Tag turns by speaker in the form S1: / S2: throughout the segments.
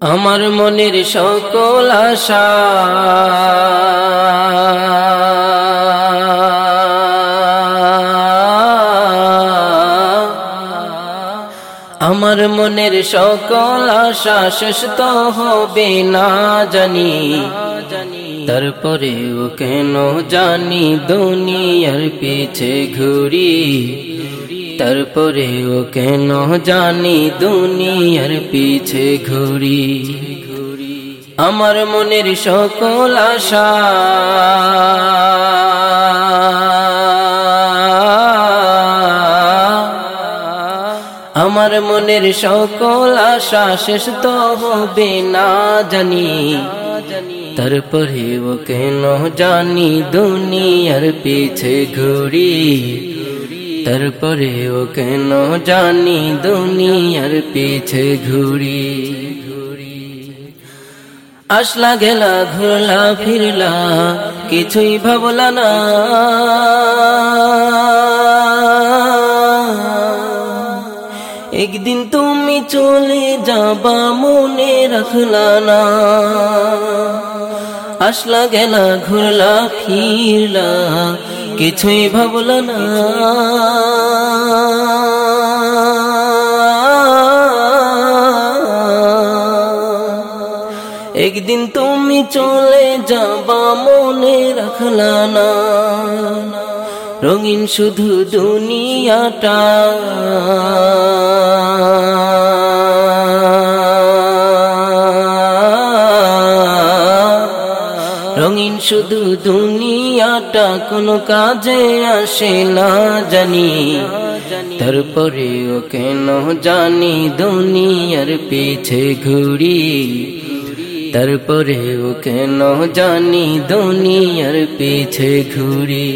S1: আমার মনের সকল আশা। আমার মনের সকল আশা শেষ তো হবে না জানি। তারপরেও কেন জানি দুনিয়ার পিছে ঘুরি। তারপরেও কেন জানি দুনিয়ার পিছে ঘুরি। আমার মনের সকল আশা। আমার মনের সকল আশা শেষ তো হবে না জানি। তারপরেও কেন জানি দুনিয়ার পিছে ঘুরি। তারপরেও কেন জানি দুনিয়ার পিছে ঘুরি। আসলা গেলা, ঘুরলা, ফিরলা, কিছুই ভাবলা না। একদিন তুমি চলে যাবা মনে রাখলা না। আসলা গেলা, ঘুরলা, ফিরলা কিছুই ভাবলা না। একদিন তুমি চলে যাবা মনে রাখলা না। রঙিন শুধু দুনিয়াটা। রঙিন শুধু দুনিয়াটা কোনো কাজে আসে না জানি। তারপরেও কেন জানি দুনিয়ার পিছে ঘুরি। তারপরেও কেন জানি দুনিয়ার পিছে ঘুরি।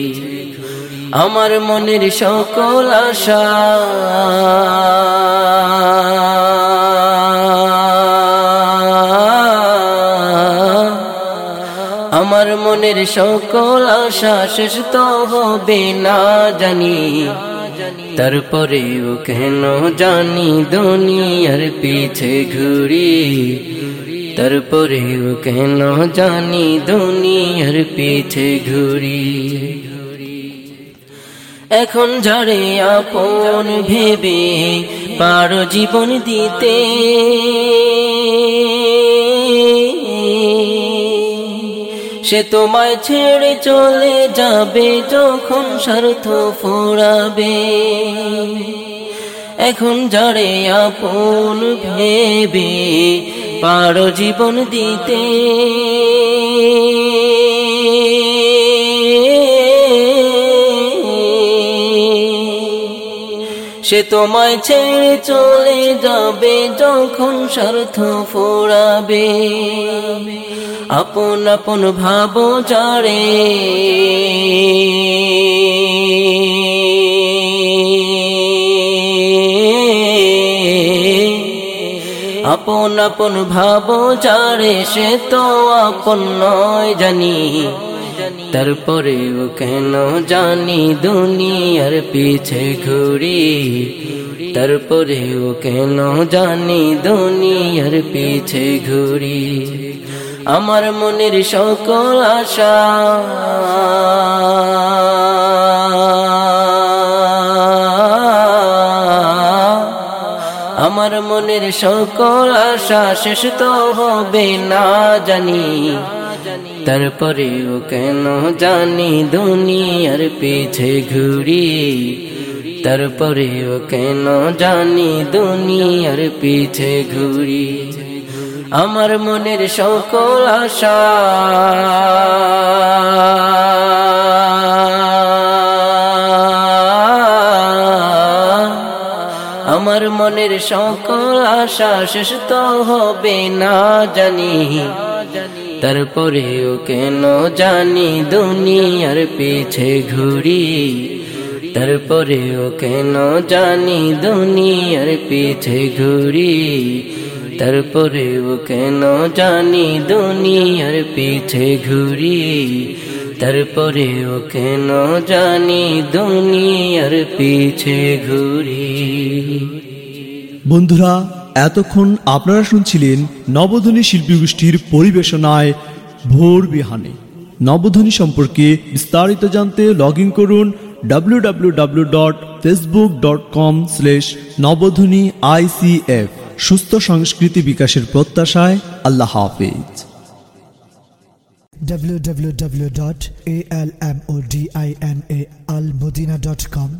S1: আমার মনের সকল আশা আমার মনের সকল আশা শেষ তো হবে না জানি। তারপরেও কেন জানি দুনিয়ার পিছে ঘুরি। তারপরেও কেন জানি দুনিয়ার পিছে ঘুরি। এখন ঝাড়ে আপন ভেবে পারো জীবন দিতে। সে তোমায় ছেড়ে চলে যাবে যখন স্বার্থ ফোরাবে। এখন যারে আপন ভেবে পারো জীবন দিতে। সে তোমায় ছেড়ে চলে যাবে, যখন স্বার্থ ফোরাবে। আপন আপন ভাব যারে আপন আপন ভাব যারে সে তো আপন নয় জানি। তারপরেও কেন জানি দুনিয়ার পিছে ঘুরি। তারপরেও কেন জানি দুনিয়ার পিছে ঘুরি। আমার মনের সকল আশা। আমার মনের সকল আশা শেষ তো হবে না জানি। তারপরেও কেন জানি দুনিয়ার পিছে ঘুরি। তারপরেও কেন জানি দুনিয়ার পিছে ঘুরি। আমার মনের সকল আশা। আমার মনের সকল আশা শেষ তো হবে না জানি। তারপরেও কেন জানি দুনিয়ার পিছে ঘুরি? তারপরেও কেন জানি দুনিয়ার পিছে ঘুরি? তারপরেও কেন জানি দুনিয়ার পিছে ঘুরি? তারপরেও কেন জানি দুনিয়ার পিছে ঘুরি?
S2: বন্ধুরা এতক্ষণ আপনারা শুনছিলেন নবধ্বনি শিল্পী গোষ্ঠীর পরিবেশনায় ভোর বিহানে। নবধ্বনি সম্পর্কে বিস্তারিত জানতে লগ ইন করুন W W W dot Facebook dot com slash Nabadhwani ICF সুস্থ সংস্কৃতি বিকাশের প্রত্যাশায় আল্লাহ হাফিজ।
S3: www.almodinaalmodina.com